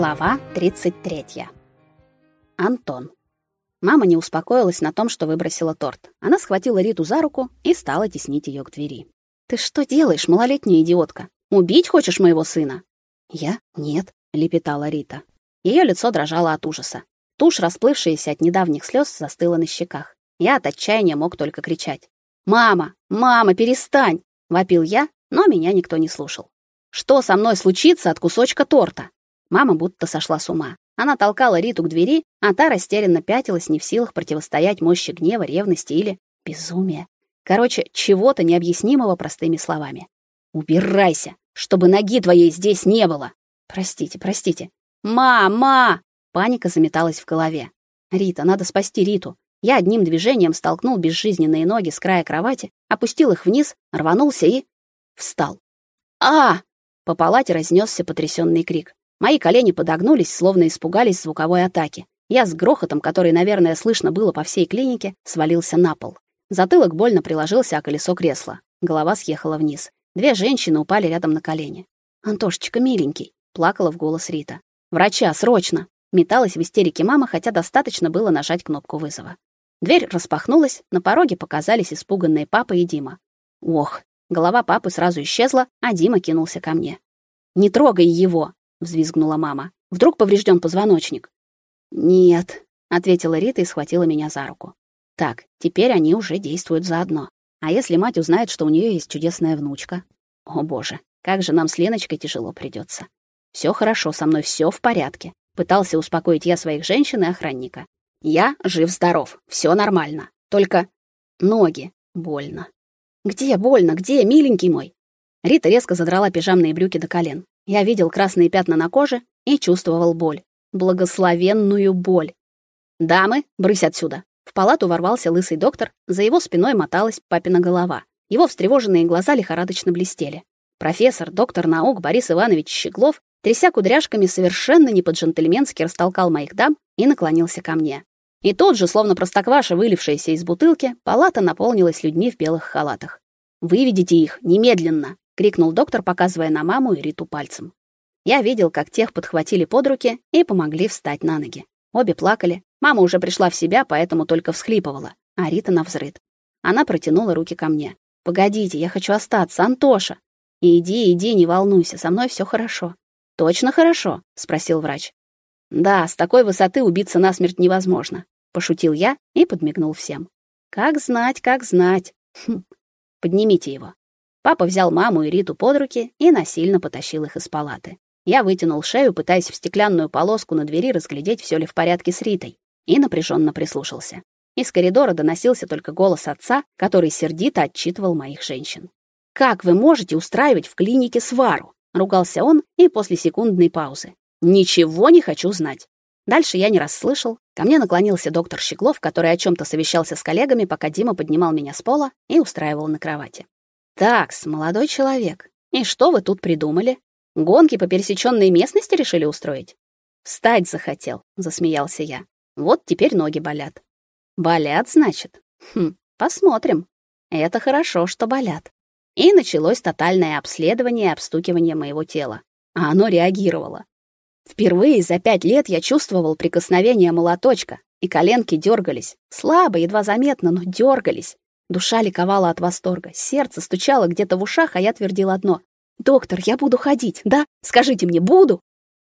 Глава 33. Антон. Мама не успокоилась на том, что выбросила торт. Она схватила Риту за руку и стала теснить ее к двери. Ты что делаешь, малолетняя идиотка? Убить хочешь моего сына? Я? Нет, лепетала Рита. Ее лицо дрожало от ужаса. Тушь, расплывшаяся от недавних слез, застыла на щеках. Я от отчаяния мог только кричать: "Мама, мама, перестань!" вопил я, но меня никто не слушал. Что со мной случится от кусочка торта? Мама будто сошла с ума. Она толкала Риту к двери, а та растерянно пятилась, не в силах противостоять мощи гнева, ревности или безумия. Короче, чего-то необъяснимого простыми словами. Убирайся, чтобы ноги твоей здесь не было. Простите, простите. Мама! Паника заметалась в голове. Рита, надо спасти Риту. Я одним движением столкнул безжизненные ноги с края кровати, опустил их вниз, рванулся и встал. А! По палате разнесся потрясенный крик. Мои колени подогнулись, словно испугались звуковой атаки. Я с грохотом, который, наверное, слышно было по всей клинике, свалился на пол. Затылок больно приложился о колесо кресла. Голова съехала вниз. Две женщины упали рядом на колени. «Антошечка, миленький», — плакала в голос Рита. «Врача, срочно!» Металась в истерике мама, хотя достаточно было нажать кнопку вызова. Дверь распахнулась, на пороге показались испуганные папа и Дима. Ох, голова папы сразу исчезла, а Дима кинулся ко мне. «Не трогай его!» Взвизгнула мама. Вдруг поврежден позвоночник. Нет, ответила Рита и схватила меня за руку. Так, теперь они уже действуют заодно. А если мать узнает, что у нее есть чудесная внучка? О, боже, как же нам с Леночкой тяжело придется. Все хорошо, со мной все в порядке, пытался успокоить я своих женщин и охранника. Я жив-здоров, все нормально. Только ноги больно. Где больно? Где, миленький мой? Рита резко задрала пижамные брюки до колен. Я видел красные пятна на коже и чувствовал боль. Благословенную боль. «Дамы, брысь отсюда!» В палату ворвался лысый доктор, за его спиной моталась папина голова. Его встревоженные глаза лихорадочно блестели. Профессор, доктор наук Борис Иванович Щеглов, тряся кудряшками, совершенно не по-джентльменски растолкал моих дам и наклонился ко мне. И тот же, словно простокваша, вылившаяся из бутылки, палата наполнилась людьми в белых халатах. «Выведите их, немедленно!» Крикнул доктор, показывая на маму и Риту пальцем. Я видел, как тех подхватили под руки и помогли встать на ноги. Обе плакали. Мама уже пришла в себя, поэтому только всхлипывала, а Рита навзрыд. Она протянула руки ко мне. Погодите, я хочу остаться, Антоша. Иди, иди, не волнуйся, со мной все хорошо. Точно хорошо, спросил врач. Да, с такой высоты убиться насмерть невозможно, пошутил я и подмигнул всем. Как знать, как знать. Хм. Поднимите его. Папа взял маму и Риту под руки и насильно потащил их из палаты. Я вытянул шею, пытаясь в стеклянную полоску на двери разглядеть, все ли в порядке с Ритой, и напряженно прислушался. Из коридора доносился только голос отца, который сердито отчитывал моих женщин. «Как вы можете устраивать в клинике свару?» — ругался он и после секундной паузы. «Ничего не хочу знать». Дальше я не расслышал. Ко мне наклонился доктор Щеглов, который о чем то совещался с коллегами, пока Дима поднимал меня с пола и устраивал на кровати. Такс, молодой человек. И что вы тут придумали? Гонки по пересеченной местности решили устроить? Встать захотел, засмеялся я. Вот теперь ноги болят. Болят, значит? Хм, посмотрим. Это хорошо, что болят. И началось тотальное обследование и обстукивание моего тела. А оно реагировало. Впервые за пять лет я чувствовал прикосновение молоточка, и коленки дергались. Слабо, едва заметно, но дергались. Душа ликовала от восторга, сердце стучало где-то в ушах, а я твердила одно: "Доктор, я буду ходить, да? Скажите мне, буду?"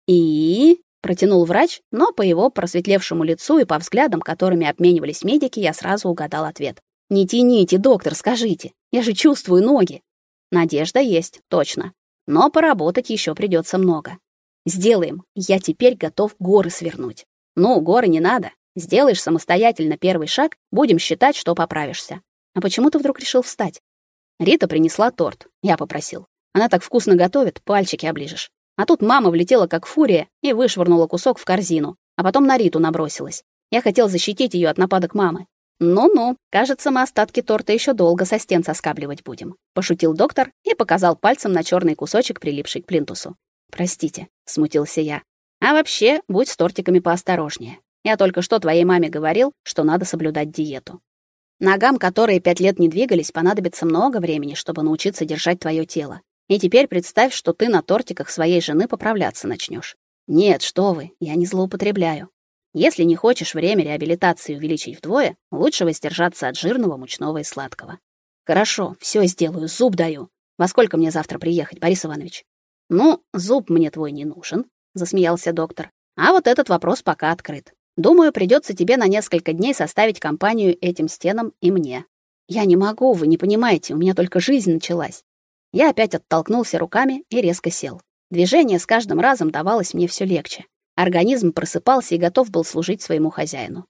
И протянул врач, но по его просветлевшему лицу и по взглядам, которыми обменивались медики, я сразу угадал ответ. "Не тяните, доктор, скажите. Я же чувствую ноги". Надежда есть, точно. Но поработать еще придется много. Сделаем. Я теперь готов горы свернуть. Ну, горы не надо. Сделаешь самостоятельно первый шаг, будем считать, что поправишься. А почему ты вдруг решил встать? Рита принесла торт. Я попросил. Она так вкусно готовит, пальчики оближешь. А тут мама влетела как фурия и вышвырнула кусок в корзину, а потом на Риту набросилась. Я хотел защитить ее от нападок мамы. Ну-ну, кажется, мы остатки торта еще долго со стен соскабливать будем, пошутил доктор и показал пальцем на черный кусочек, прилипший к плинтусу. Простите, смутился я. А вообще, будь с тортиками поосторожнее. Я только что твоей маме говорил, что надо соблюдать диету. Ногам, которые пять лет не двигались, понадобится много времени, чтобы научиться держать твое тело. И теперь представь, что ты на тортиках своей жены поправляться начнешь. Нет, что вы, я не злоупотребляю. Если не хочешь время реабилитации увеличить вдвое, лучше воздержаться от жирного, мучного и сладкого. Хорошо, все сделаю, зуб даю. Во сколько мне завтра приехать, Борис Иванович? Ну, зуб мне твой не нужен, засмеялся доктор. А вот этот вопрос пока открыт. Думаю, придется тебе на несколько дней составить компанию этим стенам и мне. Я не могу, вы не понимаете, у меня только жизнь началась. Я опять оттолкнулся руками и резко сел. Движение с каждым разом давалось мне все легче. Организм просыпался и готов был служить своему хозяину.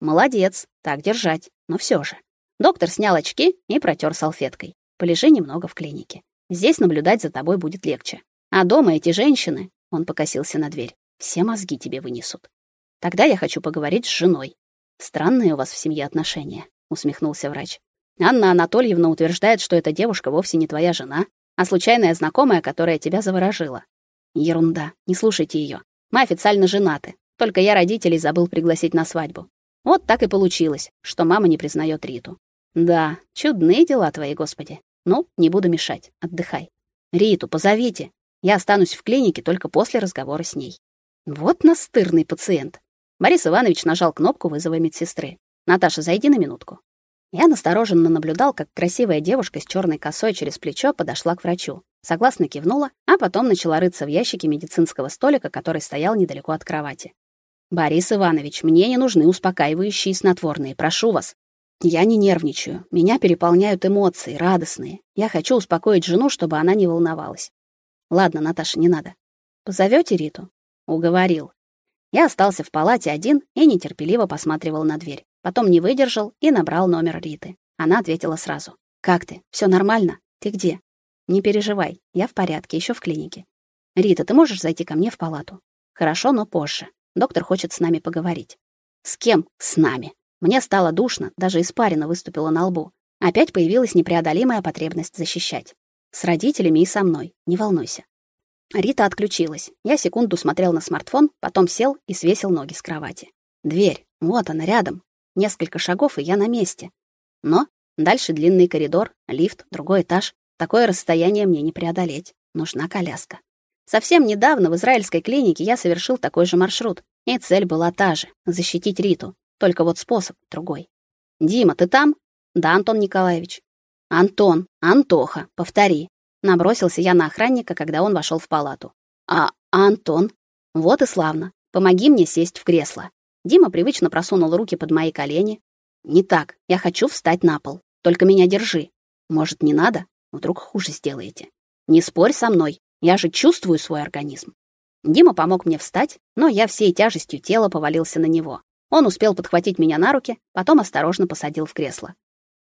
Молодец, так держать. Но все же. Доктор снял очки и протер салфеткой. Полежи немного в клинике. Здесь наблюдать за тобой будет легче. А дома эти женщины, он покосился на дверь. Все мозги тебе вынесут. Тогда я хочу поговорить с женой. Странные у вас в семье отношения, усмехнулся врач. Анна Анатольевна утверждает, что эта девушка вовсе не твоя жена, а случайная знакомая, которая тебя заворожила. Ерунда, не слушайте ее. Мы официально женаты, только я родителей забыл пригласить на свадьбу. Вот так и получилось, что мама не признает Риту. Да, чудные дела твои, Господи. Ну, не буду мешать, отдыхай. Риту позовите. Я останусь в клинике только после разговора с ней. Вот настырный пациент. Борис Иванович нажал кнопку вызова медсестры. Наташа, зайди на минутку. Я настороженно наблюдал, как красивая девушка с черной косой через плечо подошла к врачу. Согласно кивнула, а потом начала рыться в ящике медицинского столика, который стоял недалеко от кровати. Борис Иванович, мне не нужны успокаивающие и снотворные, прошу вас. Я не нервничаю, меня переполняют эмоции, радостные. Я хочу успокоить жену, чтобы она не волновалась. Ладно, Наташа, не надо. Позовете Риту? Уговорил. Я остался в палате один и нетерпеливо посматривал на дверь. Потом не выдержал и набрал номер Риты. Она ответила сразу. «Как ты? Все нормально? Ты где?» «Не переживай, я в порядке, еще в клинике». «Рита, ты можешь зайти ко мне в палату?» «Хорошо, но позже. Доктор хочет с нами поговорить». «С кем? С нами?» Мне стало душно, даже испарина выступила на лбу. Опять появилась непреодолимая потребность защищать. С родителями и со мной, не волнуйся. Рита отключилась. Я секунду смотрел на смартфон, потом сел и свесил ноги с кровати. Дверь. Вот она рядом. Несколько шагов, и я на месте. Но дальше длинный коридор, лифт, другой этаж. Такое расстояние мне не преодолеть. Нужна коляска. Совсем недавно в израильской клинике я совершил такой же маршрут, и цель была та же защитить Риту. Только вот способ другой. Дима, ты там? Да, Антон Николаевич. Антон, Антоха, повтори. Набросился я на охранника, когда он вошел в палату. А, Антон? Вот и славно. Помоги мне сесть в кресло. Дима привычно просунул руки под мои колени. Не так. Я хочу встать на пол. Только меня держи. Может, не надо? Вдруг хуже сделаете. Не спорь со мной. Я же чувствую свой организм. Дима помог мне встать, но я всей тяжестью тела повалился на него. Он успел подхватить меня на руки, потом осторожно посадил в кресло.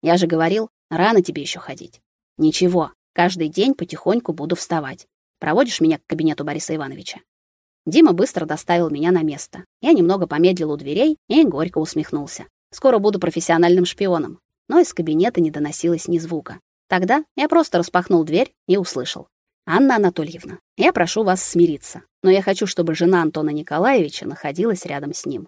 Я же говорил, рано тебе еще ходить. Ничего, каждый день потихоньку буду вставать. Проводишь меня к кабинету Бориса Ивановича. Дима быстро доставил меня на место. Я немного помедлил у дверей и горько усмехнулся. Скоро буду профессиональным шпионом. Но из кабинета не доносилось ни звука. Тогда я просто распахнул дверь и услышал: "Анна Анатольевна, я прошу вас смириться, но я хочу, чтобы жена Антона Николаевича находилась рядом с ним".